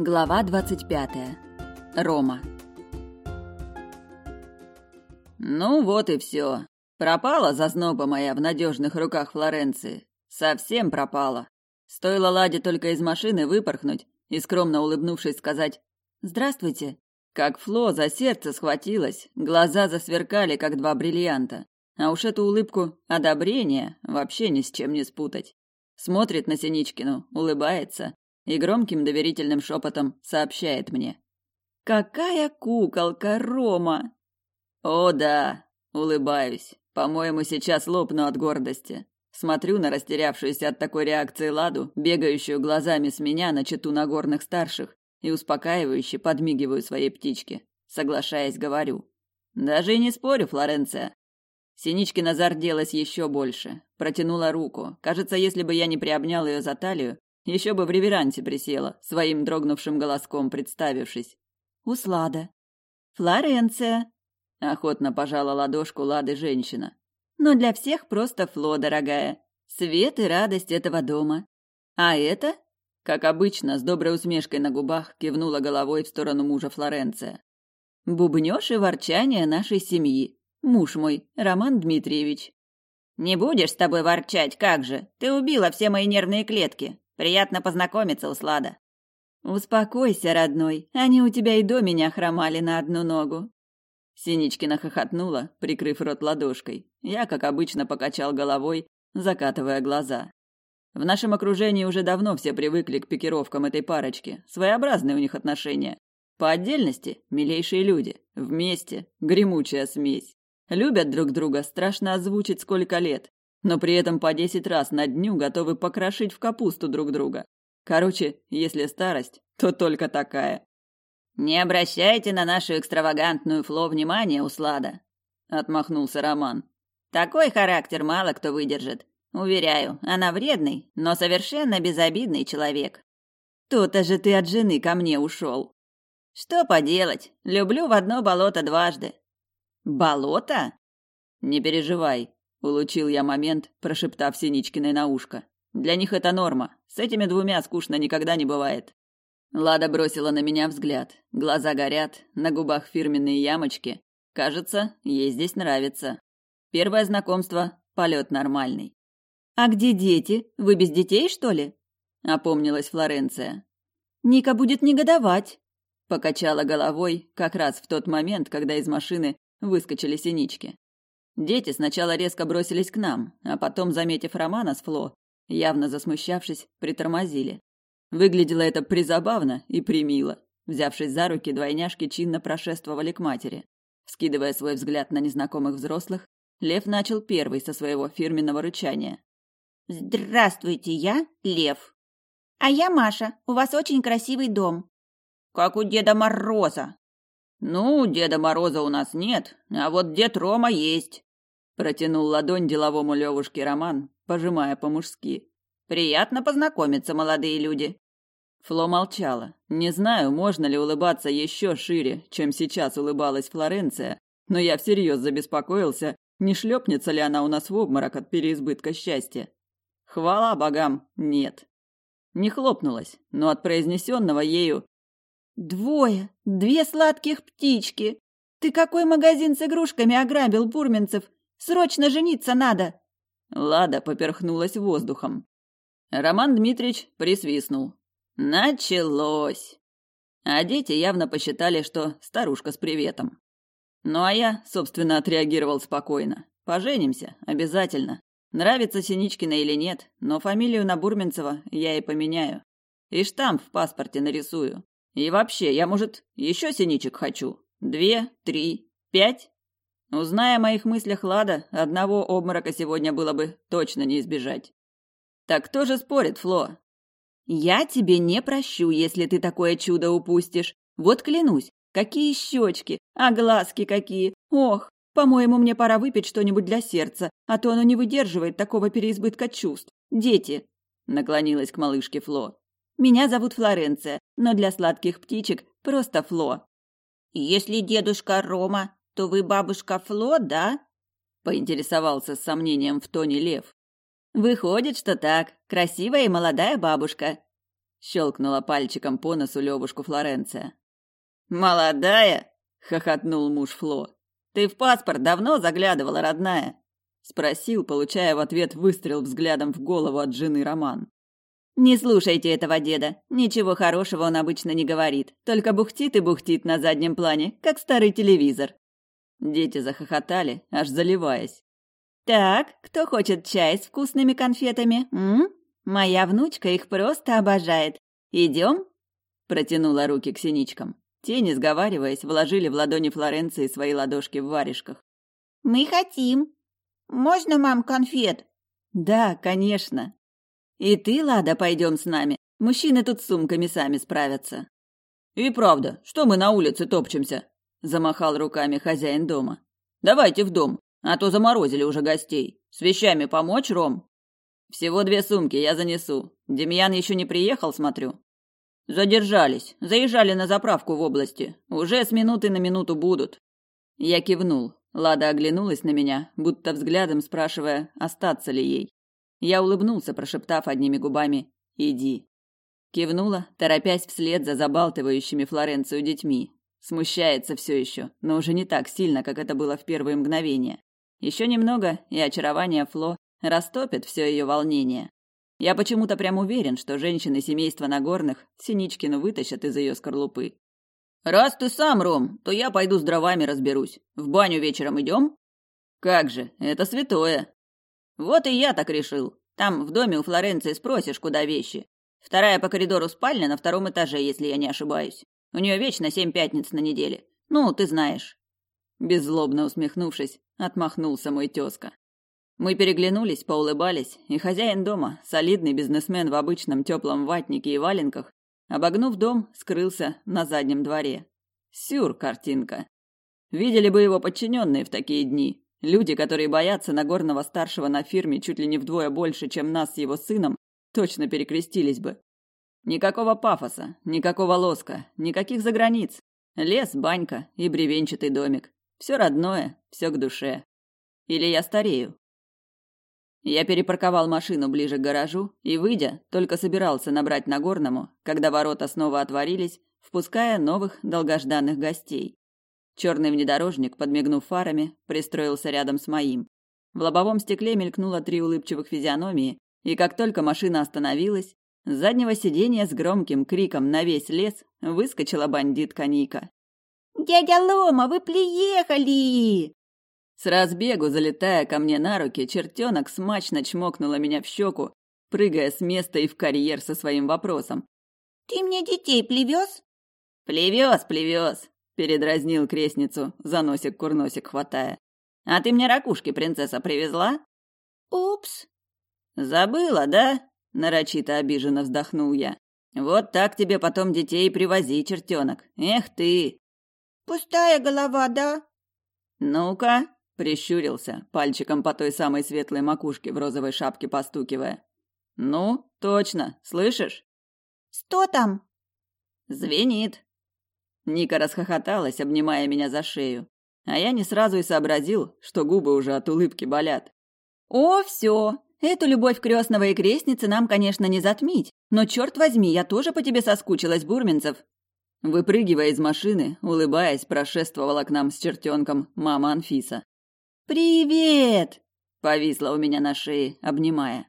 Глава 25. Рома. Ну вот и все. Пропала зазноба моя в надежных руках Флоренции. Совсем пропала. Стоило Ладе только из машины выпорхнуть и скромно улыбнувшись сказать «Здравствуйте». Как Фло за сердце схватилась, глаза засверкали, как два бриллианта. А уж эту улыбку одобрения вообще ни с чем не спутать. Смотрит на Синичкину, улыбается, и громким доверительным шепотом сообщает мне. «Какая куколка, Рома!» «О да!» — улыбаюсь. «По-моему, сейчас лопну от гордости». Смотрю на растерявшуюся от такой реакции Ладу, бегающую глазами с меня на чету Нагорных старших, и успокаивающе подмигиваю своей птичке. Соглашаясь, говорю. «Даже и не спорю, Флоренция». Синичкина зарделась еще больше. Протянула руку. Кажется, если бы я не приобнял ее за талию, еще бы в реверанте присела, своим дрогнувшим голоском представившись. «Услада». «Флоренция», — охотно пожала ладошку Лады женщина. «Но для всех просто Фло, дорогая. Свет и радость этого дома. А это?» Как обычно, с доброй усмешкой на губах кивнула головой в сторону мужа Флоренция. «Бубнёж и ворчание нашей семьи. Муж мой, Роман Дмитриевич». «Не будешь с тобой ворчать, как же? Ты убила все мои нервные клетки. Приятно познакомиться, Услада. Успокойся, родной, они у тебя и до меня хромали на одну ногу. Синичкина хохотнула, прикрыв рот ладошкой. Я, как обычно, покачал головой, закатывая глаза. В нашем окружении уже давно все привыкли к пикировкам этой парочки. Своеобразные у них отношения. По отдельности – милейшие люди. Вместе – гремучая смесь. Любят друг друга, страшно озвучить сколько лет но при этом по десять раз на дню готовы покрошить в капусту друг друга. Короче, если старость, то только такая. Не обращайте на нашу экстравагантную фло внимания, Услада, отмахнулся Роман. Такой характер мало кто выдержит. Уверяю, она вредный, но совершенно безобидный человек. То-то же ты от жены ко мне ушел. Что поделать? Люблю в одно болото дважды. Болото? Не переживай, Улучил я момент, прошептав Синичкиной на ушко. Для них это норма. С этими двумя скучно никогда не бывает. Лада бросила на меня взгляд. Глаза горят, на губах фирменные ямочки. Кажется, ей здесь нравится. Первое знакомство полет нормальный. А где дети? Вы без детей, что ли? опомнилась Флоренция. Ника будет негодовать, покачала головой как раз в тот момент, когда из машины выскочили синички. Дети сначала резко бросились к нам, а потом, заметив Романа с Фло, явно засмущавшись, притормозили. Выглядело это призабавно и примило. Взявшись за руки, двойняшки чинно прошествовали к матери. Скидывая свой взгляд на незнакомых взрослых, Лев начал первый со своего фирменного рычания. «Здравствуйте, я Лев». «А я Маша. У вас очень красивый дом». «Как у Деда Мороза». «Ну, Деда Мороза у нас нет, а вот Дед Рома есть». Протянул ладонь деловому Левушке Роман, пожимая по-мужски. «Приятно познакомиться, молодые люди!» Фло молчала. Не знаю, можно ли улыбаться еще шире, чем сейчас улыбалась Флоренция, но я всерьез забеспокоился, не шлепнется ли она у нас в обморок от переизбытка счастья. Хвала богам, нет. Не хлопнулась, но от произнесенного ею «Двое! Две сладких птички! Ты какой магазин с игрушками ограбил, Бурменцев? Срочно жениться надо!» Лада поперхнулась воздухом. Роман Дмитрич присвистнул. «Началось!» А дети явно посчитали, что старушка с приветом. Ну а я, собственно, отреагировал спокойно. Поженимся, обязательно. Нравится Синичкина или нет, но фамилию на Бурминцева я и поменяю. И штамп в паспорте нарисую. И вообще, я, может, еще синичек хочу? Две, три, пять? Узная о моих мыслях Лада, одного обморока сегодня было бы точно не избежать. Так кто же спорит, Фло? Я тебе не прощу, если ты такое чудо упустишь. Вот клянусь, какие щечки, а глазки какие. Ох, по-моему, мне пора выпить что-нибудь для сердца, а то оно не выдерживает такого переизбытка чувств. Дети, наклонилась к малышке Фло. Меня зовут Флоренция, но для сладких птичек просто Фло. Если дедушка Рома то вы бабушка Фло, да?» – поинтересовался с сомнением в тоне Лев. «Выходит, что так. Красивая и молодая бабушка». щелкнула пальчиком по носу Левушку Флоренция. Молодая? хохотнул муж Фло. Ты в паспорт давно заглядывала, родная? спросил, получая в ответ выстрел взглядом в голову от жены Роман. Не слушайте этого деда. Ничего хорошего он обычно не говорит, только бухтит и бухтит на заднем плане, как старый телевизор. Дети захохотали, аж заливаясь. «Так, кто хочет чай с вкусными конфетами? М? Моя внучка их просто обожает. Идем?» Протянула руки к синичкам. Те, не сговариваясь, вложили в ладони Флоренции свои ладошки в варежках. «Мы хотим. Можно, мам, конфет?» «Да, конечно. И ты, Лада, пойдем с нами. Мужчины тут с сумками сами справятся». «И правда, что мы на улице топчемся?» замахал руками хозяин дома. Давайте в дом, а то заморозили уже гостей. С вещами помочь, Ром? Всего две сумки я занесу. Демьян еще не приехал, смотрю. Задержались, заезжали на заправку в области. Уже с минуты на минуту будут. Я кивнул. Лада оглянулась на меня, будто взглядом спрашивая, остаться ли ей. Я улыбнулся, прошептав одними губами: "Иди". Кивнула, торопясь вслед за забалтывающими Флоренцию детьми, Смущается все еще, но уже не так сильно, как это было в первые мгновения. Еще немного, и очарование Фло растопит все ее волнение. Я почему-то прям уверен, что женщины семейства Нагорных Синичкину вытащат из ее скорлупы. «Раз ты сам, Ром, то я пойду с дровами разберусь. В баню вечером идем?» «Как же, это святое!» «Вот и я так решил. Там в доме у Флоренции спросишь, куда вещи. Вторая по коридору спальня на втором этаже, если я не ошибаюсь. У нее вечно семь пятниц на неделе. Ну, ты знаешь». Беззлобно усмехнувшись, отмахнулся мой тезка. Мы переглянулись, поулыбались, и хозяин дома, солидный бизнесмен в обычном теплом ватнике и валенках, обогнув дом, скрылся на заднем дворе. Сюр картинка. Видели бы его подчиненные в такие дни. Люди, которые боятся Нагорного старшего на фирме чуть ли не вдвое больше, чем нас с его сыном, точно перекрестились бы. Никакого пафоса, никакого лоска, никаких заграниц. Лес, банька и бревенчатый домик. Все родное, все к душе. Или я старею. Я перепарковал машину ближе к гаражу и, выйдя, только собирался набрать Нагорному, когда ворота снова отворились, впуская новых долгожданных гостей. Черный внедорожник, подмигнув фарами, пристроился рядом с моим. В лобовом стекле мелькнуло три улыбчивых физиономии, и как только машина остановилась, с заднего сиденья с громким криком на весь лес выскочила бандитка Ника. «Дядя Лома, вы приехали!» С разбегу, залетая ко мне на руки, чертенок смачно чмокнула меня в щеку, прыгая с места и в карьер со своим вопросом. «Ты мне детей плевез?» «Плевез, плевез!» – передразнил крестницу, за носик-курносик хватая. «А ты мне ракушки, принцесса, привезла?» «Упс!» «Забыла, да?» нарочито обиженно вздохнул я. Вот так тебе потом детей привози, чертенок. Эх ты. Пустая голова, да? Ну-ка, прищурился, пальчиком по той самой светлой макушке в розовой шапке постукивая. Ну, точно, слышишь? Что там? Звенит. Ника расхохоталась, обнимая меня за шею, а я не сразу и сообразил, что губы уже от улыбки болят. О, все, Эту любовь крестного и крестницы нам, конечно, не затмить, но, черт возьми, я тоже по тебе соскучилась, Бурминцев!» Выпрыгивая из машины, улыбаясь, прошествовала к нам с чертенком мама Анфиса. «Привет!» — повисла у меня на шее, обнимая.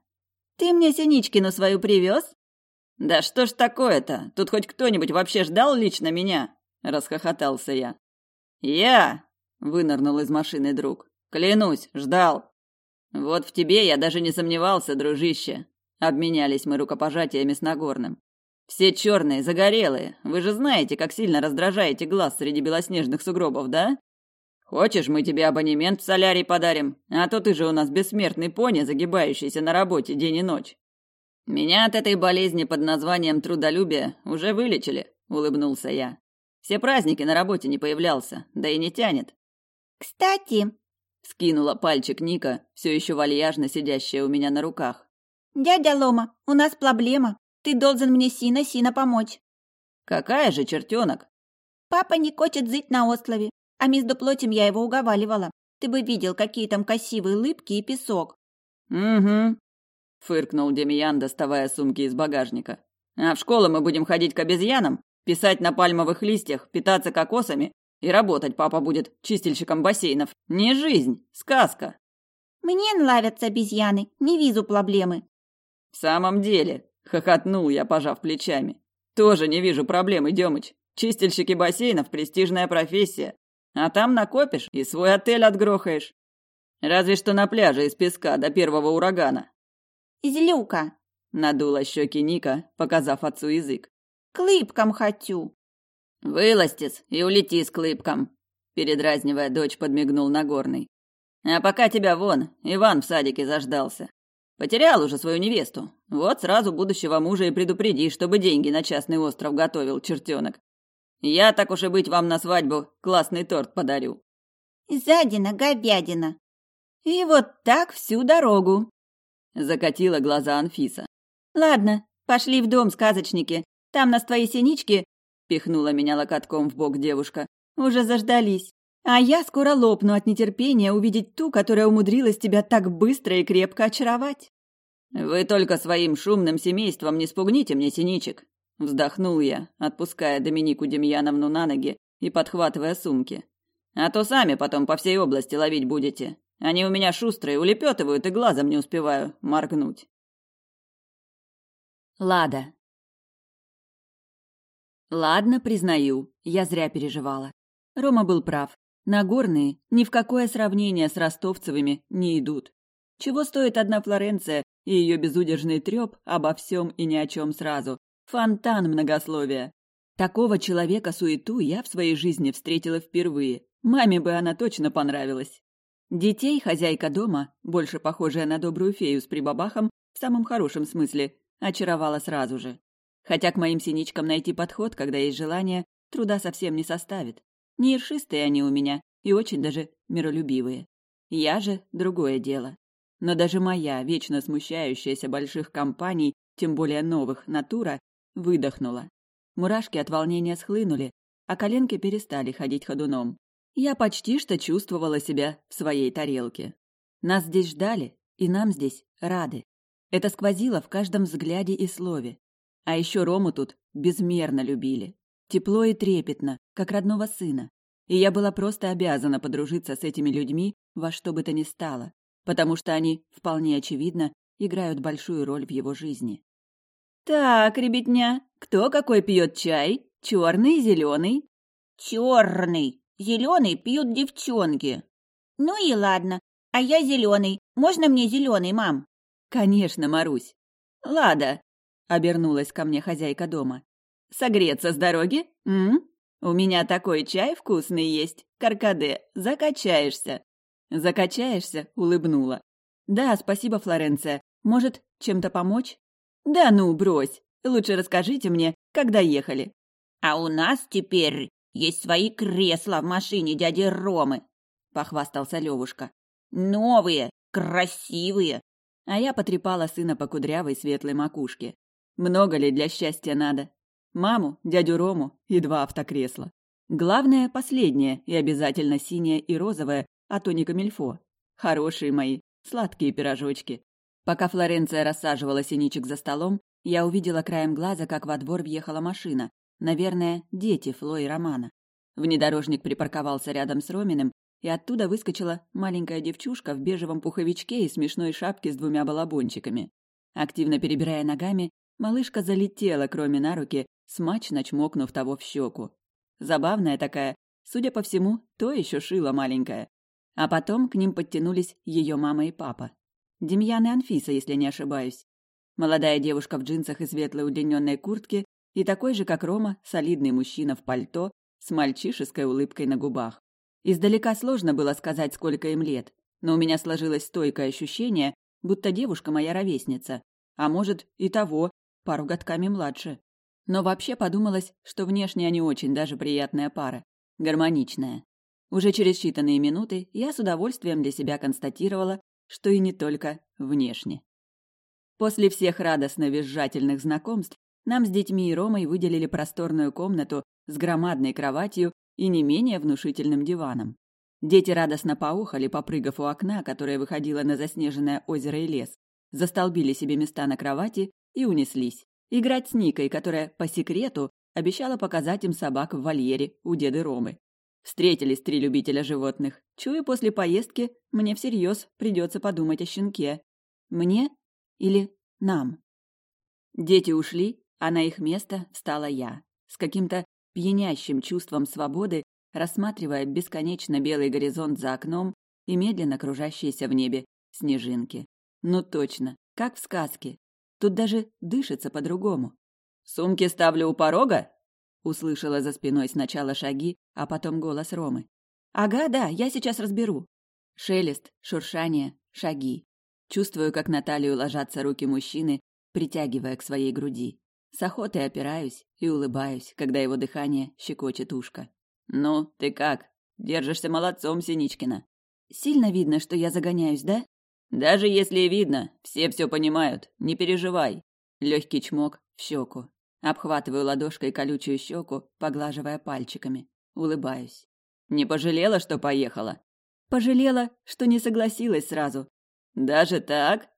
«Ты мне Синичкину свою привез?» «Да что ж такое-то? Тут хоть кто-нибудь вообще ждал лично меня?» — расхохотался я. «Я!» — вынырнул из машины друг. «Клянусь, ждал!» Вот в тебе я даже не сомневался, дружище. Обменялись мы рукопожатиями с Нагорным. Все черные, загорелые. Вы же знаете, как сильно раздражаете глаз среди белоснежных сугробов, да? Хочешь, мы тебе абонемент в солярий подарим? А то ты же у нас бессмертный пони, загибающийся на работе день и ночь. Меня от этой болезни под названием трудолюбие уже вылечили, улыбнулся я. Все праздники на работе не появлялся, да и не тянет. Кстати, Скинула пальчик Ника, все еще вальяжно сидящая у меня на руках. Дядя Лома, у нас проблема. Ты должен мне сина сина помочь. Какая же чертенок? Папа не хочет жить на острове, а между плотем я его уговаривала. Ты бы видел, какие там красивые лыбки и песок. Угу. Фыркнул Демьян, доставая сумки из багажника. А в школу мы будем ходить к обезьянам, писать на пальмовых листьях, питаться кокосами и работать папа будет чистильщиком бассейнов. Не жизнь, сказка. Мне нравятся обезьяны, не вижу проблемы. В самом деле, хохотнул я, пожав плечами. Тоже не вижу проблемы, Демыч. Чистильщики бассейнов – престижная профессия. А там накопишь и свой отель отгрохаешь. Разве что на пляже из песка до первого урагана. Злюка, надула щеки Ника, показав отцу язык. К хочу. «Вылазь и улети с клыбком», — передразнивая дочь, подмигнул Нагорный. «А пока тебя вон, Иван в садике заждался. Потерял уже свою невесту. Вот сразу будущего мужа и предупреди, чтобы деньги на частный остров готовил, чертенок. Я, так уж и быть, вам на свадьбу классный торт подарю». «Задина, говядина!» «И вот так всю дорогу!» — закатила глаза Анфиса. «Ладно, пошли в дом, сказочники. Там нас твои синички пихнула меня локотком в бок девушка. Уже заждались. А я скоро лопну от нетерпения увидеть ту, которая умудрилась тебя так быстро и крепко очаровать. Вы только своим шумным семейством не спугните мне синичек, вздохнул я, отпуская Доминику Демьяновну на ноги и подхватывая сумки. А то сами потом по всей области ловить будете. Они у меня шустрые, улепетывают и глазом не успеваю моргнуть. Лада. Ладно, признаю, я зря переживала. Рома был прав. Нагорные ни в какое сравнение с ростовцевыми не идут. Чего стоит одна Флоренция и ее безудержный треп обо всем и ни о чем сразу? Фонтан многословия. Такого человека суету я в своей жизни встретила впервые. Маме бы она точно понравилась. Детей хозяйка дома, больше похожая на добрую фею с прибабахом, в самом хорошем смысле, очаровала сразу же. Хотя к моим синичкам найти подход, когда есть желание, труда совсем не составит. Не ершистые они у меня и очень даже миролюбивые. Я же другое дело. Но даже моя, вечно смущающаяся больших компаний, тем более новых, натура, выдохнула. Мурашки от волнения схлынули, а коленки перестали ходить ходуном. Я почти что чувствовала себя в своей тарелке. Нас здесь ждали, и нам здесь рады. Это сквозило в каждом взгляде и слове. А еще Рому тут безмерно любили. Тепло и трепетно, как родного сына. И я была просто обязана подружиться с этими людьми во что бы то ни стало, потому что они, вполне очевидно, играют большую роль в его жизни. «Так, ребятня, кто какой пьет чай? Черный, зеленый?» «Черный! Зеленый пьют девчонки!» «Ну и ладно, а я зеленый. Можно мне зеленый, мам?» «Конечно, Марусь!» «Лада, обернулась ко мне хозяйка дома. Согреться с дороги? М? У меня такой чай вкусный есть. Каркаде, закачаешься. Закачаешься, улыбнула. Да, спасибо, Флоренция. Может, чем-то помочь? Да ну, брось. Лучше расскажите мне, когда ехали. А у нас теперь есть свои кресла в машине дяди Ромы, похвастался Левушка. Новые, красивые. А я потрепала сына по кудрявой светлой макушке. Много ли для счастья надо? Маму, дядю Рому и два автокресла. Главное, последнее и обязательно синее и розовое, а то не камильфо. Хорошие мои, сладкие пирожочки. Пока Флоренция рассаживала синичек за столом, я увидела краем глаза, как во двор въехала машина. Наверное, дети Фло и Романа. Внедорожник припарковался рядом с Роминым, и оттуда выскочила маленькая девчушка в бежевом пуховичке и смешной шапке с двумя балабончиками. Активно перебирая ногами, Малышка залетела Кроме на руки, смачно чмокнув того в щеку. Забавная такая, судя по всему, то еще шила маленькая. А потом к ним подтянулись ее мама и папа. Демьян и Анфиса, если не ошибаюсь. Молодая девушка в джинсах и светлой удлиненной куртке и такой же, как Рома, солидный мужчина в пальто с мальчишеской улыбкой на губах. Издалека сложно было сказать, сколько им лет, но у меня сложилось стойкое ощущение, будто девушка моя ровесница, а может и того, пару годками младше. Но вообще подумалось, что внешне они очень даже приятная пара, гармоничная. Уже через считанные минуты я с удовольствием для себя констатировала, что и не только внешне. После всех радостно-визжательных знакомств нам с детьми и Ромой выделили просторную комнату с громадной кроватью и не менее внушительным диваном. Дети радостно поухали, попрыгав у окна, которое выходило на заснеженное озеро и лес, застолбили себе места на кровати и унеслись. Играть с Никой, которая, по секрету, обещала показать им собак в вольере у деды Ромы. Встретились три любителя животных. Чую, после поездки мне всерьез придется подумать о щенке. Мне или нам? Дети ушли, а на их место встала я. С каким-то пьянящим чувством свободы, рассматривая бесконечно белый горизонт за окном и медленно кружащиеся в небе снежинки. Ну точно, как в сказке, Тут даже дышится по-другому. «Сумки ставлю у порога?» Услышала за спиной сначала шаги, а потом голос Ромы. «Ага, да, я сейчас разберу». Шелест, шуршание, шаги. Чувствую, как на талию ложатся руки мужчины, притягивая к своей груди. С охотой опираюсь и улыбаюсь, когда его дыхание щекочет ушко. «Ну, ты как? Держишься молодцом, Синичкина». «Сильно видно, что я загоняюсь, да?» Даже если видно, все все понимают, не переживай. Легкий чмок в щеку. Обхватываю ладошкой колючую щеку, поглаживая пальчиками. Улыбаюсь. Не пожалела, что поехала? Пожалела, что не согласилась сразу. Даже так?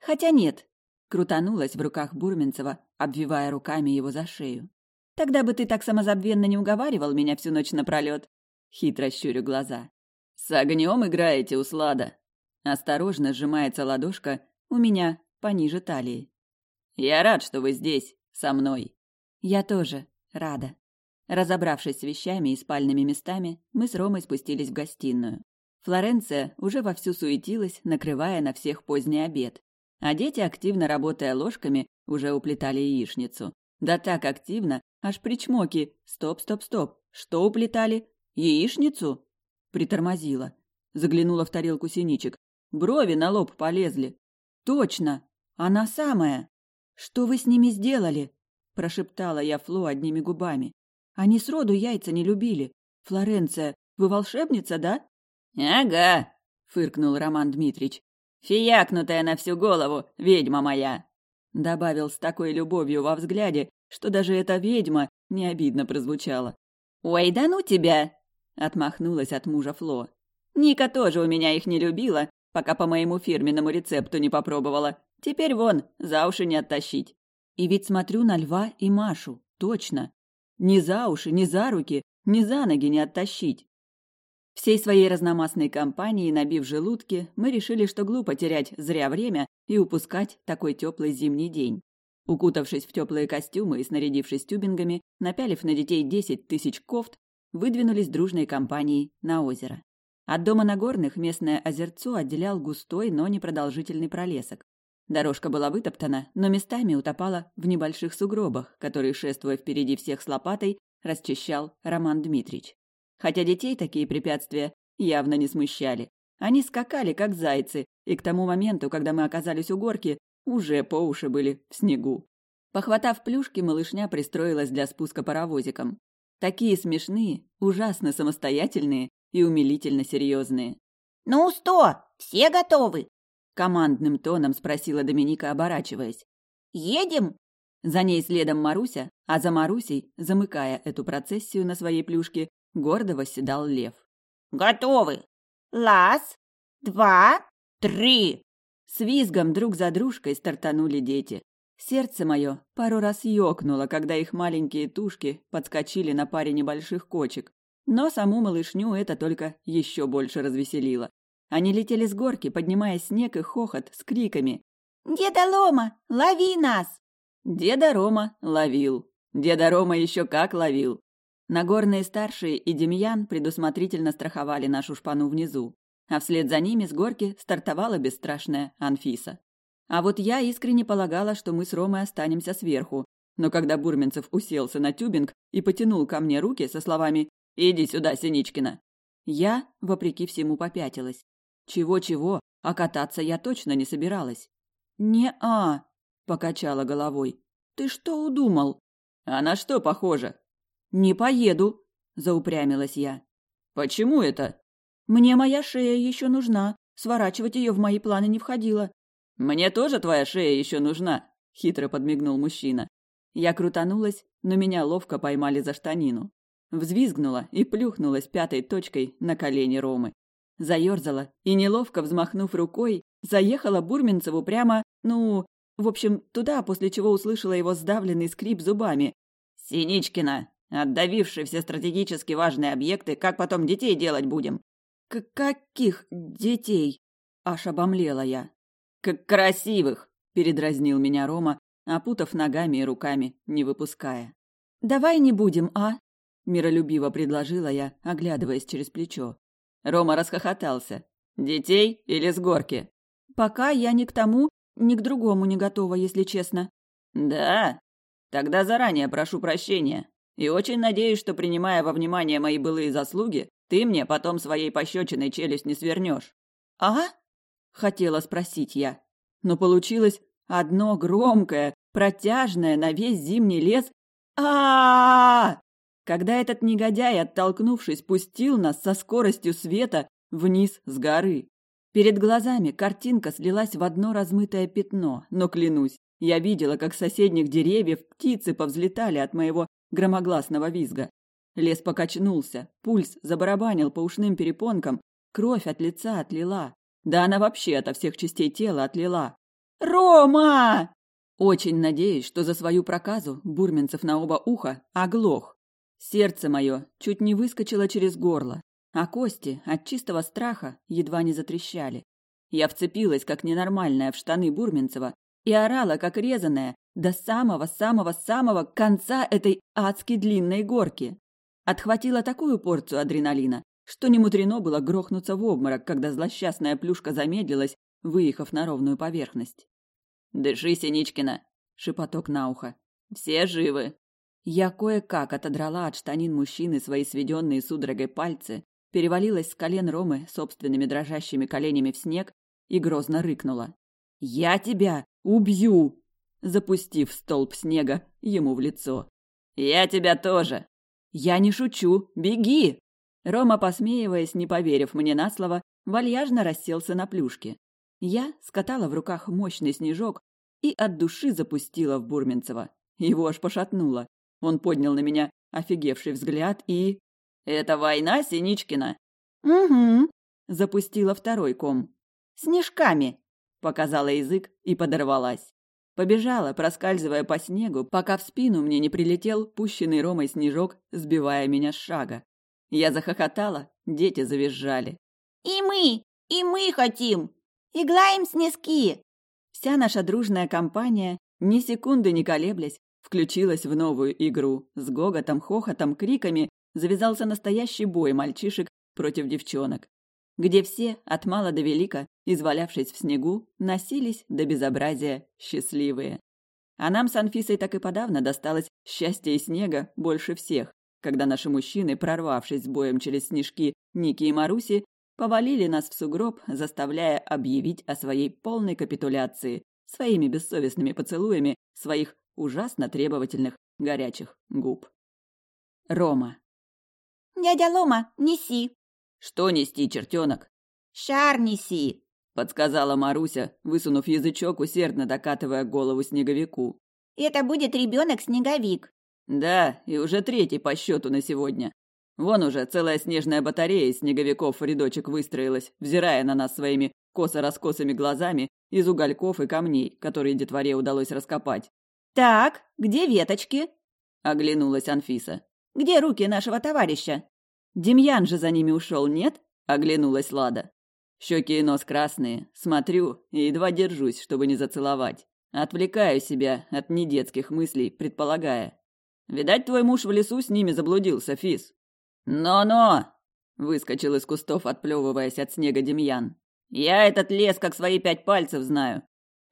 Хотя нет. Крутанулась в руках Бурминцева, обвивая руками его за шею. Тогда бы ты так самозабвенно не уговаривал меня всю ночь напролет. Хитро щурю глаза. С огнем играете, услада. Осторожно сжимается ладошка у меня пониже талии. «Я рад, что вы здесь, со мной». «Я тоже рада». Разобравшись с вещами и спальными местами, мы с Ромой спустились в гостиную. Флоренция уже вовсю суетилась, накрывая на всех поздний обед. А дети, активно работая ложками, уже уплетали яичницу. Да так активно, аж причмоки. Стоп, стоп, стоп. Что уплетали? Яичницу? Притормозила. Заглянула в тарелку синичек. Брови на лоб полезли. Точно, она самая. Что вы с ними сделали? прошептала я Фло одними губами. Они с роду яйца не любили. Флоренция, вы волшебница, да? Ага, фыркнул Роман Дмитрич. Фиякнутая на всю голову, ведьма моя, добавил с такой любовью во взгляде, что даже эта ведьма не обидно прозвучала. Ой, да ну тебя, отмахнулась от мужа Фло. Ника тоже у меня их не любила, пока по моему фирменному рецепту не попробовала. Теперь вон, за уши не оттащить. И ведь смотрю на льва и Машу, точно. Ни за уши, ни за руки, ни за ноги не оттащить. Всей своей разномастной компанией, набив желудки, мы решили, что глупо терять зря время и упускать такой теплый зимний день. Укутавшись в теплые костюмы и снарядившись тюбингами, напялив на детей десять тысяч кофт, выдвинулись дружной компанией на озеро. От дома Нагорных местное озерцо отделял густой, но непродолжительный пролесок. Дорожка была вытоптана, но местами утопала в небольших сугробах, которые, шествуя впереди всех с лопатой, расчищал Роман Дмитрич. Хотя детей такие препятствия явно не смущали. Они скакали, как зайцы, и к тому моменту, когда мы оказались у горки, уже по уши были в снегу. Похватав плюшки, малышня пристроилась для спуска паровозиком. Такие смешные, ужасно самостоятельные и умилительно серьезные. «Ну что, все готовы?» – командным тоном спросила Доминика, оборачиваясь. «Едем?» За ней следом Маруся, а за Марусей, замыкая эту процессию на своей плюшке, гордо восседал лев. «Готовы! Раз, два, три!» С визгом друг за дружкой стартанули дети. Сердце мое пару раз ёкнуло, когда их маленькие тушки подскочили на паре небольших кочек, но саму малышню это только еще больше развеселило. Они летели с горки, поднимая снег и хохот с криками. «Деда Лома, лови нас!» Деда Рома ловил. Деда Рома еще как ловил. Нагорные старшие и Демьян предусмотрительно страховали нашу шпану внизу, а вслед за ними с горки стартовала бесстрашная Анфиса. А вот я искренне полагала, что мы с Ромой останемся сверху, но когда Бурменцев уселся на тюбинг и потянул ко мне руки со словами Иди сюда, Синичкина!» Я, вопреки всему, попятилась. Чего-чего, а кататься я точно не собиралась. «Не-а!» – покачала головой. «Ты что удумал?» «А на что похоже?» «Не поеду!» – заупрямилась я. «Почему это?» «Мне моя шея еще нужна. Сворачивать ее в мои планы не входило». «Мне тоже твоя шея еще нужна!» – хитро подмигнул мужчина. Я крутанулась, но меня ловко поймали за штанину. Взвизгнула и плюхнулась пятой точкой на колени Ромы. Заёрзала и, неловко взмахнув рукой, заехала Бурминцеву прямо, ну, в общем, туда, после чего услышала его сдавленный скрип зубами. «Синичкина, отдавивши все стратегически важные объекты, как потом детей делать будем?» К «Каких детей?» – аж обомлела я. «К красивых!» – передразнил меня Рома, опутав ногами и руками, не выпуская. «Давай не будем, а?» миролюбиво предложила я, оглядываясь через плечо. Рома расхохотался. «Детей или с горки?» «Пока я ни к тому, ни к другому не готова, если честно». «Да? Тогда заранее прошу прощения. И очень надеюсь, что, принимая во внимание мои былые заслуги, ты мне потом своей пощечиной челюсть не свернешь». «А?» – хотела спросить я. Но получилось одно громкое, протяжное на весь зимний лес а когда этот негодяй, оттолкнувшись, пустил нас со скоростью света вниз с горы. Перед глазами картинка слилась в одно размытое пятно, но, клянусь, я видела, как с соседних деревьев птицы повзлетали от моего громогласного визга. Лес покачнулся, пульс забарабанил по ушным перепонкам, кровь от лица отлила. Да она вообще ото всех частей тела отлила. «Рома!» Очень надеюсь, что за свою проказу Бурменцев на оба уха оглох. Сердце мое чуть не выскочило через горло, а кости от чистого страха едва не затрещали. Я вцепилась, как ненормальная, в штаны Бурминцева и орала, как резаная, до самого-самого-самого конца этой адски длинной горки. Отхватила такую порцию адреналина, что не мудрено было грохнуться в обморок, когда злосчастная плюшка замедлилась, выехав на ровную поверхность. «Дыши, Синичкина!» — шепоток на ухо. «Все живы!» Я кое-как отодрала от штанин мужчины свои сведенные судорогой пальцы, перевалилась с колен Ромы собственными дрожащими коленями в снег и грозно рыкнула. «Я тебя убью!» запустив столб снега ему в лицо. «Я тебя тоже!» «Я не шучу! Беги!» Рома, посмеиваясь, не поверив мне на слово, вальяжно расселся на плюшке. Я скатала в руках мощный снежок и от души запустила в Бурминцева. Его аж пошатнуло. Он поднял на меня офигевший взгляд и... «Это война Синичкина?» «Угу», – запустила второй ком. «Снежками», – показала язык и подорвалась. Побежала, проскальзывая по снегу, пока в спину мне не прилетел пущенный Ромой снежок, сбивая меня с шага. Я захохотала, дети завизжали. «И мы! И мы хотим! Иглаем снежки!» Вся наша дружная компания, ни секунды не колеблясь, Включилась в новую игру. С гоготом, хохотом, криками завязался настоящий бой мальчишек против девчонок, где все, от мала до велика, извалявшись в снегу, носились до безобразия счастливые. А нам с Анфисой так и подавно досталось счастье и снега больше всех, когда наши мужчины, прорвавшись с боем через снежки Ники и Маруси, повалили нас в сугроб, заставляя объявить о своей полной капитуляции, своими бессовестными поцелуями, своих ужасно требовательных, горячих губ. Рома. «Дядя Лома, неси!» «Что нести, чертенок?» «Шар неси!» — подсказала Маруся, высунув язычок, усердно докатывая голову снеговику. «Это будет ребенок-снеговик!» «Да, и уже третий по счету на сегодня. Вон уже целая снежная батарея из снеговиков в рядочек выстроилась, взирая на нас своими косо-раскосыми глазами из угольков и камней, которые детворе удалось раскопать. «Так, где веточки?» — оглянулась Анфиса. «Где руки нашего товарища?» «Демьян же за ними ушел, нет?» — оглянулась Лада. Щеки и нос красные, смотрю и едва держусь, чтобы не зацеловать. Отвлекаю себя от недетских мыслей, предполагая. «Видать, твой муж в лесу с ними заблудился, Фис». «Но-но!» — выскочил из кустов, отплевываясь от снега Демьян. «Я этот лес как свои пять пальцев знаю».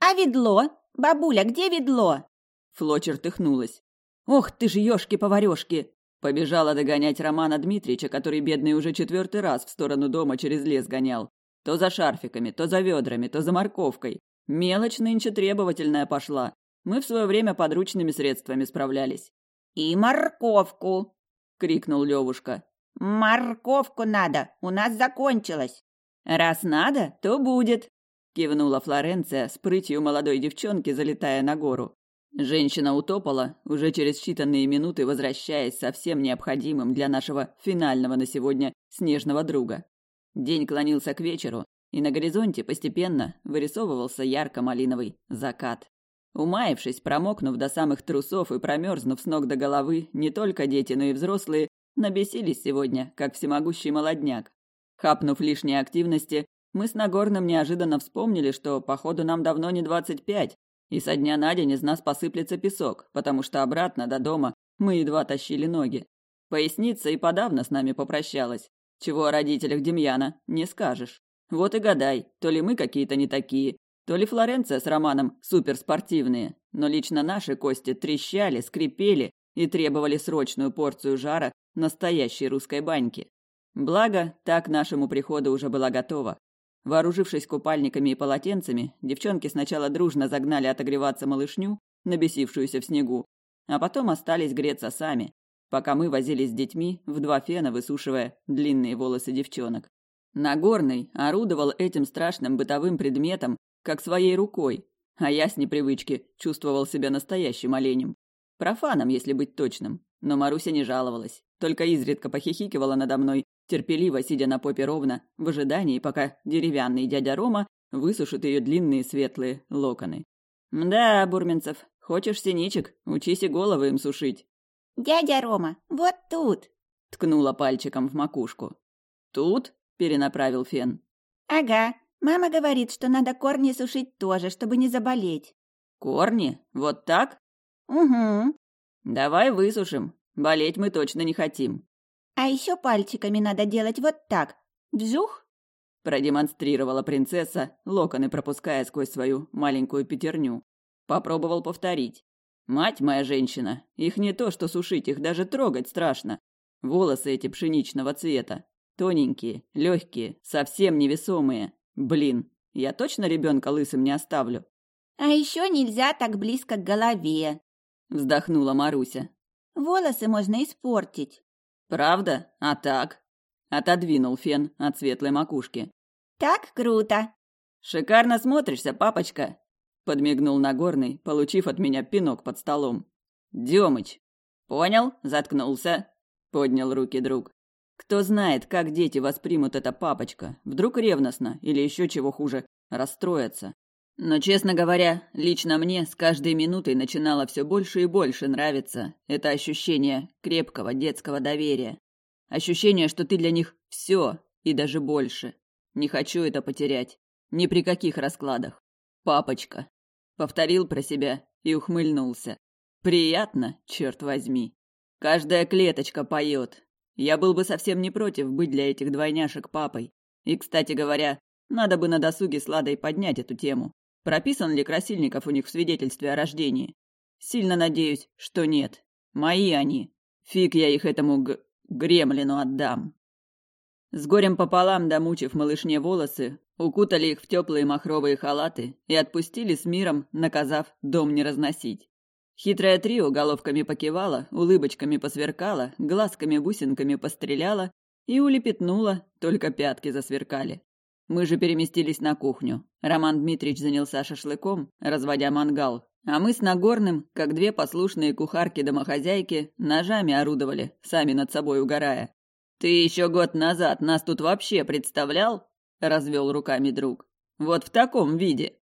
«А ведло? Бабуля, где ведло?» Фло чертыхнулась. «Ох ты ж, ёшки-поварёшки!» Побежала догонять Романа Дмитрича, который бедный уже четвертый раз в сторону дома через лес гонял. То за шарфиками, то за ведрами, то за морковкой. Мелочь нынче требовательная пошла. Мы в свое время подручными средствами справлялись. «И морковку!» — крикнул Левушка. «Морковку надо! У нас закончилась!» «Раз надо, то будет!» — кивнула Флоренция с прытью молодой девчонки, залетая на гору. Женщина утопала, уже через считанные минуты возвращаясь со всем необходимым для нашего финального на сегодня снежного друга. День клонился к вечеру, и на горизонте постепенно вырисовывался ярко-малиновый закат. Умаившись, промокнув до самых трусов и промерзнув с ног до головы, не только дети, но и взрослые набесились сегодня, как всемогущий молодняк. Хапнув лишней активности, мы с Нагорным неожиданно вспомнили, что, походу, нам давно не двадцать пять и со дня на день из нас посыплется песок, потому что обратно до дома мы едва тащили ноги. Поясница и подавно с нами попрощалась. Чего о родителях Демьяна не скажешь. Вот и гадай, то ли мы какие-то не такие, то ли Флоренция с Романом суперспортивные, но лично наши кости трещали, скрипели и требовали срочную порцию жара настоящей русской баньки. Благо, так нашему приходу уже была готова. Вооружившись купальниками и полотенцами, девчонки сначала дружно загнали отогреваться малышню, набесившуюся в снегу, а потом остались греться сами, пока мы возились с детьми, в два фена высушивая длинные волосы девчонок. Нагорный орудовал этим страшным бытовым предметом, как своей рукой, а я с непривычки чувствовал себя настоящим оленем. Профаном, если быть точным, но Маруся не жаловалась, только изредка похихикивала надо мной терпеливо сидя на попе ровно, в ожидании, пока деревянный дядя Рома высушит ее длинные светлые локоны. «Да, Бурменцев, хочешь синичек, учись и головы им сушить». «Дядя Рома, вот тут!» — ткнула пальчиком в макушку. «Тут?» — перенаправил Фен. «Ага, мама говорит, что надо корни сушить тоже, чтобы не заболеть». «Корни? Вот так?» «Угу». «Давай высушим, болеть мы точно не хотим». А еще пальчиками надо делать вот так. Бзюх!» Продемонстрировала принцесса, локоны пропуская сквозь свою маленькую пятерню. Попробовал повторить. «Мать моя женщина! Их не то что сушить, их даже трогать страшно. Волосы эти пшеничного цвета. Тоненькие, легкие, совсем невесомые. Блин, я точно ребенка лысым не оставлю?» «А еще нельзя так близко к голове», — вздохнула Маруся. «Волосы можно испортить». Правда? А так? Отодвинул фен от светлой макушки. Так круто. Шикарно смотришься, папочка, подмигнул Нагорный, получив от меня пинок под столом. Демыч. Понял? Заткнулся. Поднял руки друг. Кто знает, как дети воспримут это папочка. Вдруг ревностно или еще чего хуже, расстроятся. Но, честно говоря, лично мне с каждой минутой начинало все больше и больше нравиться это ощущение крепкого детского доверия. Ощущение, что ты для них все и даже больше. Не хочу это потерять. Ни при каких раскладах. Папочка. Повторил про себя и ухмыльнулся. Приятно, черт возьми. Каждая клеточка поет. Я был бы совсем не против быть для этих двойняшек папой. И, кстати говоря, надо бы на досуге с Ладой поднять эту тему. Прописан ли Красильников у них в свидетельстве о рождении? Сильно надеюсь, что нет. Мои они. Фиг я их этому г... гремлину отдам. С горем пополам, домучив малышне волосы, укутали их в теплые махровые халаты и отпустили с миром, наказав дом не разносить. Хитрое трио головками покивало, улыбочками посверкало, глазками-бусинками постреляло и улепетнуло, только пятки засверкали. Мы же переместились на кухню. Роман Дмитрич занялся шашлыком, разводя мангал. А мы с Нагорным, как две послушные кухарки-домохозяйки, ножами орудовали, сами над собой угорая. «Ты еще год назад нас тут вообще представлял?» – развел руками друг. «Вот в таком виде».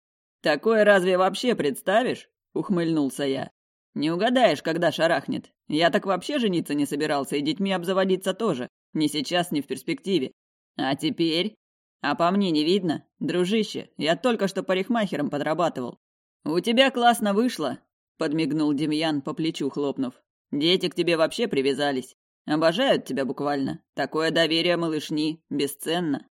«Такое разве вообще представишь?» – ухмыльнулся я. «Не угадаешь, когда шарахнет. Я так вообще жениться не собирался и детьми обзаводиться тоже. Ни сейчас, ни в перспективе. А теперь...» А по мне не видно. Дружище, я только что парикмахером подрабатывал. У тебя классно вышло, подмигнул Демьян по плечу хлопнув. Дети к тебе вообще привязались. Обожают тебя буквально. Такое доверие малышни бесценно.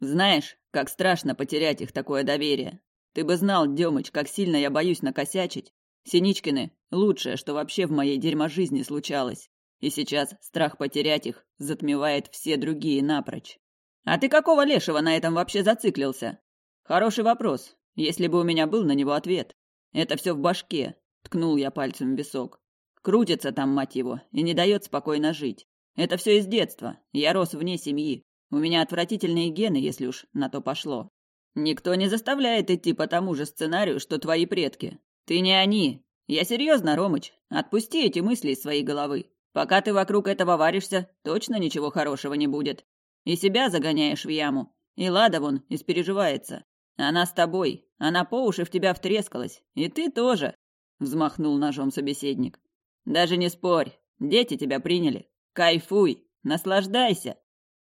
Знаешь, как страшно потерять их такое доверие. Ты бы знал, Демыч, как сильно я боюсь накосячить. Синичкины – лучшее, что вообще в моей дерьмо случалось. И сейчас страх потерять их затмевает все другие напрочь. А ты какого лешего на этом вообще зациклился? Хороший вопрос, если бы у меня был на него ответ. Это все в башке, ткнул я пальцем в висок. Крутится там, мать его, и не дает спокойно жить. Это все из детства. Я рос вне семьи. У меня отвратительные гены, если уж на то пошло. Никто не заставляет идти по тому же сценарию, что твои предки. Ты не они. Я серьезно, Ромыч. Отпусти эти мысли из своей головы. Пока ты вокруг этого варишься, точно ничего хорошего не будет. И себя загоняешь в яму. И Лада вон испереживается. Она с тобой. Она по уши в тебя втрескалась. И ты тоже, взмахнул ножом собеседник. Даже не спорь. Дети тебя приняли. Кайфуй, наслаждайся.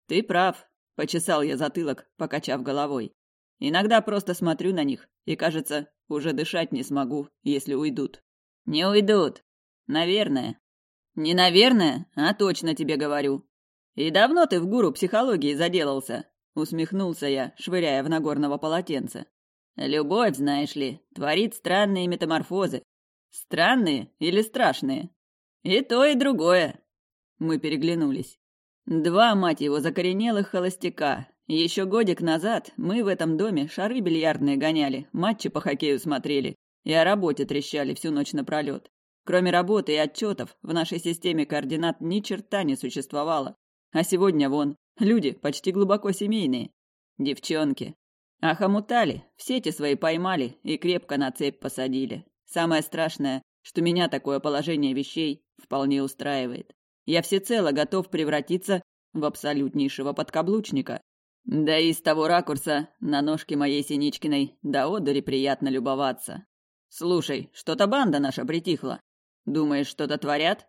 Ты прав, почесал я затылок, покачав головой. Иногда просто смотрю на них и, кажется, уже дышать не смогу, если уйдут. Не уйдут. Наверное. Не наверное, а точно тебе говорю. «И давно ты в гуру психологии заделался?» — усмехнулся я, швыряя в Нагорного полотенца. «Любовь, знаешь ли, творит странные метаморфозы. Странные или страшные? И то, и другое!» Мы переглянулись. Два, мать его, закоренелых холостяка. Еще годик назад мы в этом доме шары бильярдные гоняли, матчи по хоккею смотрели и о работе трещали всю ночь напролет. Кроме работы и отчетов, в нашей системе координат ни черта не существовало. А сегодня вон, люди почти глубоко семейные. Девчонки. Ахамутали, все эти свои поймали и крепко на цепь посадили. Самое страшное, что меня такое положение вещей вполне устраивает. Я всецело готов превратиться в абсолютнейшего подкаблучника. Да и с того ракурса на ножке моей Синичкиной до одури приятно любоваться. Слушай, что-то банда наша притихла. Думаешь, что-то творят?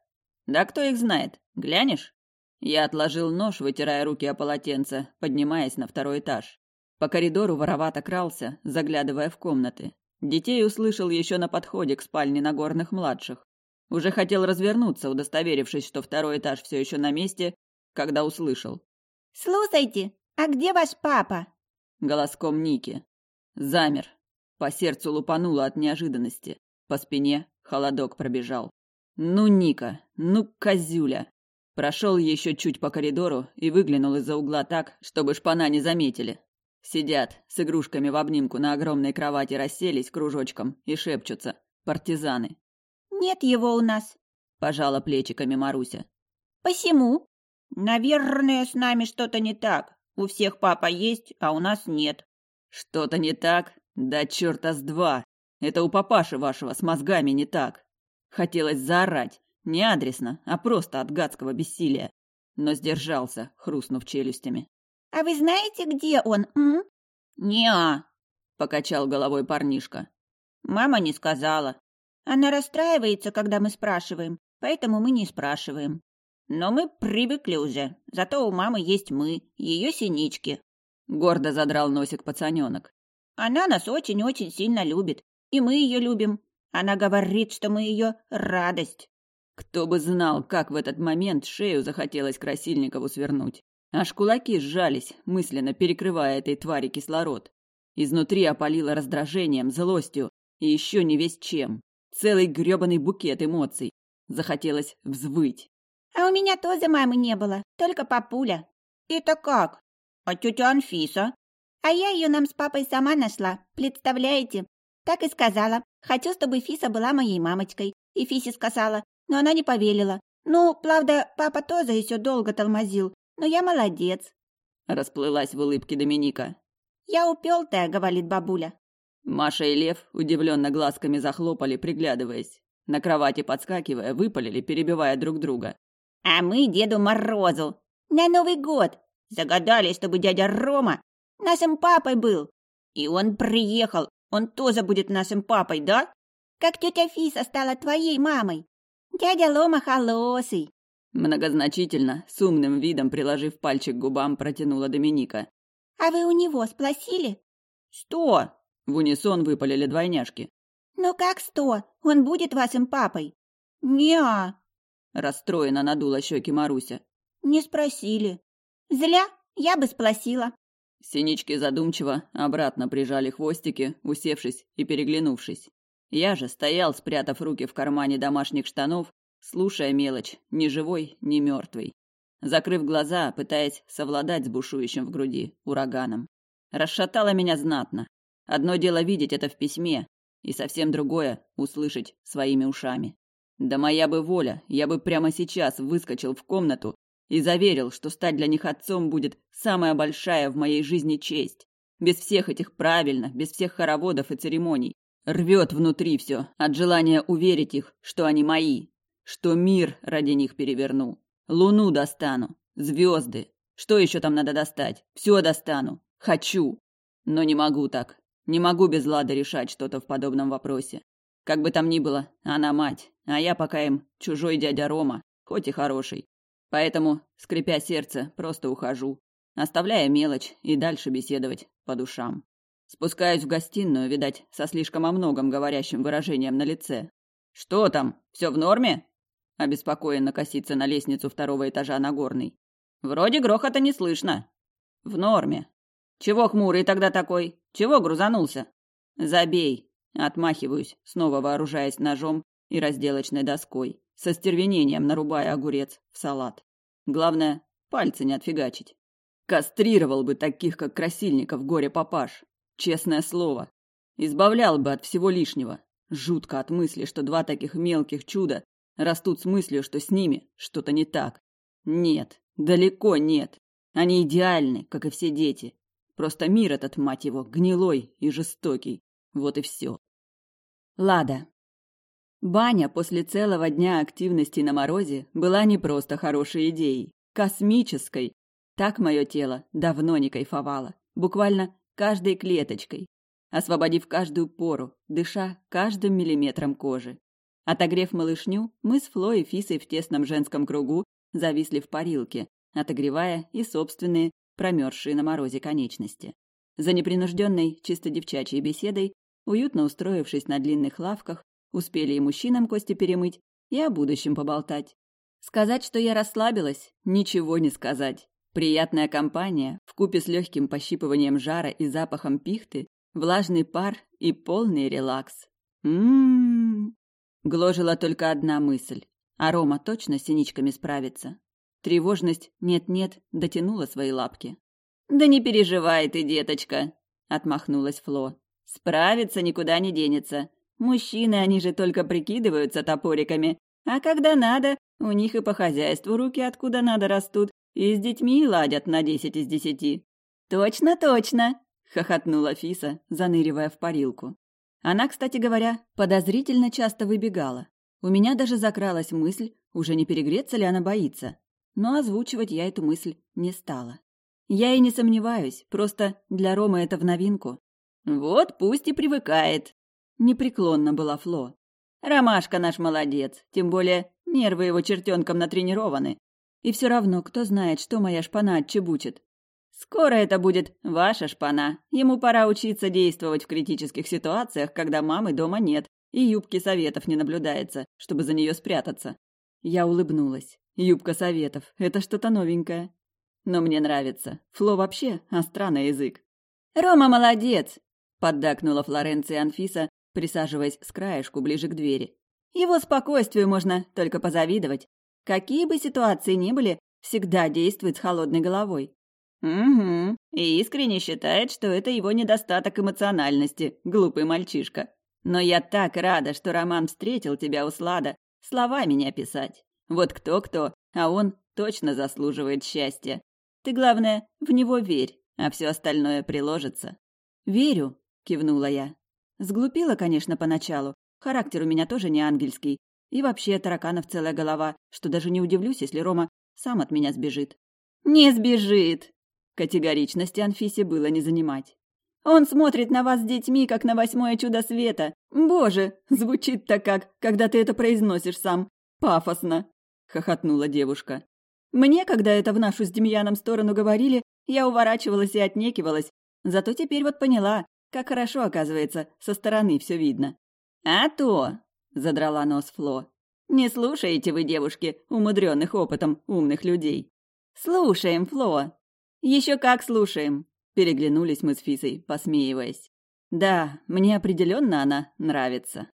Да кто их знает? Глянешь? Я отложил нож, вытирая руки о полотенце, поднимаясь на второй этаж. По коридору воровато крался, заглядывая в комнаты. Детей услышал еще на подходе к спальне Нагорных младших. Уже хотел развернуться, удостоверившись, что второй этаж все еще на месте, когда услышал. «Слушайте, а где ваш папа?» Голоском Ники. Замер. По сердцу лупануло от неожиданности. По спине холодок пробежал. «Ну, Ника, ну, козюля!» Прошел еще чуть по коридору и выглянул из-за угла так, чтобы шпана не заметили. Сидят, с игрушками в обнимку на огромной кровати расселись кружочком и шепчутся. Партизаны. «Нет его у нас», – пожала плечиками Маруся. «Посему?» «Наверное, с нами что-то не так. У всех папа есть, а у нас нет». «Что-то не так? Да черта с два! Это у папаши вашего с мозгами не так!» Хотелось заорать, не адресно, а просто от гадского бессилия. Но сдержался, хрустнув челюстями. «А вы знаете, где он, м?» «Не-а», покачал головой парнишка. «Мама не сказала. Она расстраивается, когда мы спрашиваем, поэтому мы не спрашиваем. Но мы привыкли уже, зато у мамы есть мы, ее синички». Гордо задрал носик пацаненок. «Она нас очень-очень сильно любит, и мы ее любим. Она говорит, что мы ее радость». Кто бы знал, как в этот момент шею захотелось Красильникову свернуть. Аж кулаки сжались, мысленно перекрывая этой твари кислород. Изнутри опалило раздражением, злостью и еще не весь чем. Целый гребаный букет эмоций. Захотелось взвыть. «А у меня тоже мамы не было, только папуля». «Это как?» «А тетя Анфиса?» «А я ее нам с папой сама нашла, представляете?» Так и сказала. Хочу, чтобы Фиса была моей мамочкой. И Фисе сказала, но она не поверила. Ну, правда, папа тоже еще долго тормозил, но я молодец. Расплылась в улыбке Доминика. Я упертая, говорит бабуля. Маша и Лев удивленно глазками захлопали, приглядываясь. На кровати подскакивая, выпалили, перебивая друг друга. «А мы Деду Морозу! На Новый год! Загадали, чтобы дядя Рома нашим папой был! И он приехал! Он тоже будет нашим папой, да? Как тетя Фиса стала твоей мамой! «Дядя Лома холосый!» Многозначительно, с умным видом приложив пальчик к губам, протянула Доминика. «А вы у него спросили?» «Сто!» — в унисон выпалили двойняшки. «Ну как сто? Он будет вашим папой?» «Не-а!» расстроенно надула щеки Маруся. «Не спросили». «Зля, я бы спросила». Синички задумчиво обратно прижали хвостики, усевшись и переглянувшись. Я же стоял, спрятав руки в кармане домашних штанов, слушая мелочь, ни живой, ни мертвый. Закрыв глаза, пытаясь совладать с бушующим в груди ураганом. Расшатало меня знатно. Одно дело видеть это в письме, и совсем другое — услышать своими ушами. Да моя бы воля, я бы прямо сейчас выскочил в комнату и заверил, что стать для них отцом будет самая большая в моей жизни честь. Без всех этих правильно, без всех хороводов и церемоний. Рвет внутри все от желания уверить их, что они мои, что мир ради них переверну. Луну достану, звезды. Что еще там надо достать? Все достану. Хочу. Но не могу так. Не могу без Лады решать что-то в подобном вопросе. Как бы там ни было, она мать, а я пока им чужой дядя Рома, хоть и хороший. Поэтому, скрипя сердце, просто ухожу, оставляя мелочь и дальше беседовать по душам. Спускаюсь в гостиную, видать, со слишком о многом говорящим выражением на лице. «Что там? Все в норме?» Обеспокоенно косится на лестницу второго этажа Нагорный. «Вроде грохота не слышно». «В норме». «Чего хмурый тогда такой? Чего грузанулся?» «Забей!» Отмахиваюсь, снова вооружаясь ножом и разделочной доской, со стервенением нарубая огурец в салат. Главное, пальцы не отфигачить. Кастрировал бы таких, как Красильников, горе-папаш. Честное слово, избавлял бы от всего лишнего. Жутко от мысли, что два таких мелких чуда растут с мыслью, что с ними что-то не так. Нет, далеко нет. Они идеальны, как и все дети. Просто мир этот, мать его, гнилой и жестокий. Вот и все. Лада. Баня после целого дня активности на морозе была не просто хорошей идеей, космической. Так мое тело давно не кайфовало. Буквально каждой клеточкой, освободив каждую пору, дыша каждым миллиметром кожи. Отогрев малышню, мы с Фло и Фисой в тесном женском кругу зависли в парилке, отогревая и собственные, промерзшие на морозе конечности. За непринужденной, чисто девчачьей беседой, уютно устроившись на длинных лавках, успели и мужчинам кости перемыть, и о будущем поболтать. Сказать, что я расслабилась, ничего не сказать. Приятная компания, вкупе с легким пощипыванием жара и запахом пихты, влажный пар и полный релакс. Ммм. Гложила только одна мысль. А Рома точно с синичками справится. Тревожность нет-нет дотянула свои лапки. «Да не переживай ты, деточка!» – отмахнулась Фло. «Справится, никуда не денется. Мужчины, они же только прикидываются топориками. А когда надо, у них и по хозяйству руки откуда надо растут, и с детьми ладят на десять из десяти. Точно, точно, хохотнула Фиса, заныривая в парилку. Она, кстати говоря, подозрительно часто выбегала. У меня даже закралась мысль, уже не перегреться ли она боится. Но озвучивать я эту мысль не стала. Я и не сомневаюсь, просто для Ромы это в новинку. Вот пусть и привыкает. Непреклонна была Фло. Ромашка наш молодец, тем более нервы его чертенком натренированы. И все равно, кто знает, что моя шпана отчебучит. Скоро это будет ваша шпана. Ему пора учиться действовать в критических ситуациях, когда мамы дома нет, и юбки советов не наблюдается, чтобы за нее спрятаться. Я улыбнулась. Юбка советов – это что-то новенькое. Но мне нравится. Фло вообще а странный язык. «Рома молодец!» – поддакнула Флоренция Анфиса, присаживаясь с краешку ближе к двери. «Его спокойствию можно только позавидовать. Какие бы ситуации ни были, всегда действует с холодной головой. Угу, и искренне считает, что это его недостаток эмоциональности, глупый мальчишка. Но я так рада, что Роман встретил тебя, у Слада. Слова меня писать. Вот кто-кто, а он точно заслуживает счастья. Ты, главное, в него верь, а все остальное приложится. «Верю», — кивнула я. Сглупила, конечно, поначалу. Характер у меня тоже не ангельский, и вообще, тараканов целая голова, что даже не удивлюсь, если Рома сам от меня сбежит. «Не сбежит!» Категоричности Анфисе было не занимать. «Он смотрит на вас с детьми, как на восьмое чудо света! Боже, звучит так как, когда ты это произносишь сам! Пафосно!» — хохотнула девушка. «Мне, когда это в нашу с Демьяном сторону говорили, я уворачивалась и отнекивалась, зато теперь вот поняла, как хорошо, оказывается, со стороны все видно. А то! — задрала нос Фло. «Не слушаете вы, девушки, умудренных опытом умных людей?» «Слушаем, Фло!» «Еще как слушаем!» — переглянулись мы с Фисой, посмеиваясь. «Да, мне определенно она нравится».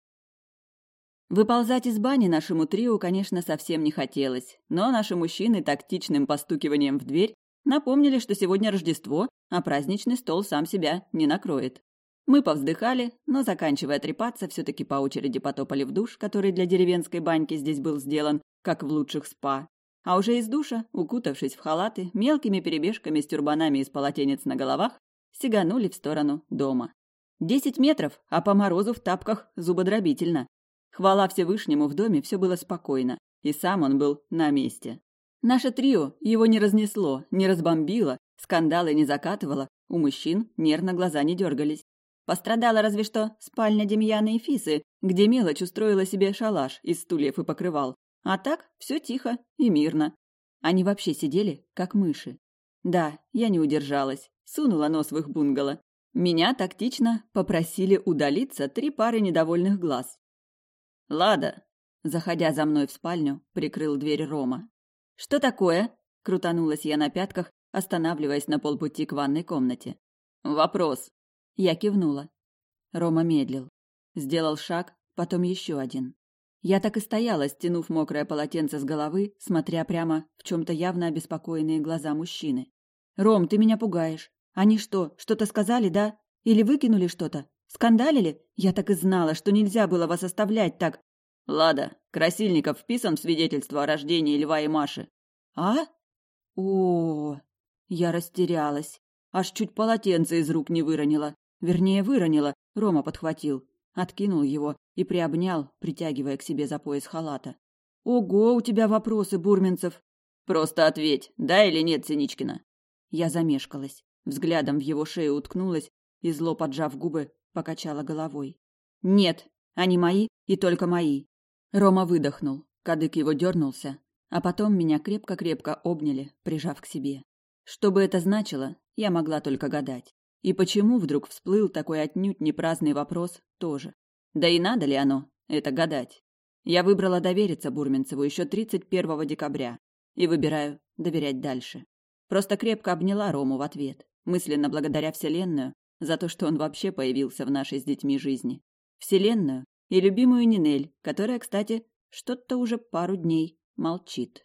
Выползать из бани нашему трио, конечно, совсем не хотелось, но наши мужчины тактичным постукиванием в дверь напомнили, что сегодня Рождество, а праздничный стол сам себя не накроет. Мы повздыхали, но, заканчивая трепаться, все-таки по очереди потопали в душ, который для деревенской баньки здесь был сделан, как в лучших спа. А уже из душа, укутавшись в халаты, мелкими перебежками с тюрбанами из полотенец на головах, сиганули в сторону дома. Десять метров, а по морозу в тапках зубодробительно. Хвала Всевышнему, в доме все было спокойно, и сам он был на месте. Наше трио его не разнесло, не разбомбило, скандалы не закатывало, у мужчин нервно глаза не дергались. Пострадала разве что спальня Демьяна и Фисы, где мелочь устроила себе шалаш из стульев и покрывал. А так все тихо и мирно. Они вообще сидели, как мыши. Да, я не удержалась, сунула нос в их бунгало. Меня тактично попросили удалиться три пары недовольных глаз. «Лада!» – заходя за мной в спальню, прикрыл дверь Рома. «Что такое?» – крутанулась я на пятках, останавливаясь на полпути к ванной комнате. «Вопрос. Я кивнула. Рома медлил. Сделал шаг, потом еще один. Я так и стояла, стянув мокрое полотенце с головы, смотря прямо в чем-то явно обеспокоенные глаза мужчины. «Ром, ты меня пугаешь. Они что, что-то сказали, да? Или выкинули что-то? Скандалили? Я так и знала, что нельзя было вас оставлять так». «Лада, Красильников вписан в свидетельство о рождении Льва и Маши». «А? О, -о. Я растерялась. Аж чуть полотенце из рук не выронила. Вернее, выронила, Рома подхватил, откинул его и приобнял, притягивая к себе за пояс халата. «Ого, у тебя вопросы, Бурминцев!» «Просто ответь, да или нет, Синичкина?» Я замешкалась, взглядом в его шею уткнулась и, зло поджав губы, покачала головой. «Нет, они мои и только мои!» Рома выдохнул, кадык его дернулся, а потом меня крепко-крепко обняли, прижав к себе. Что бы это значило, я могла только гадать. И почему вдруг всплыл такой отнюдь непраздный вопрос тоже? Да и надо ли оно? Это гадать. Я выбрала довериться Бурменцеву еще 31 декабря. И выбираю доверять дальше. Просто крепко обняла Рому в ответ, мысленно благодаря Вселенную за то, что он вообще появился в нашей с детьми жизни. Вселенную и любимую Нинель, которая, кстати, что-то уже пару дней молчит.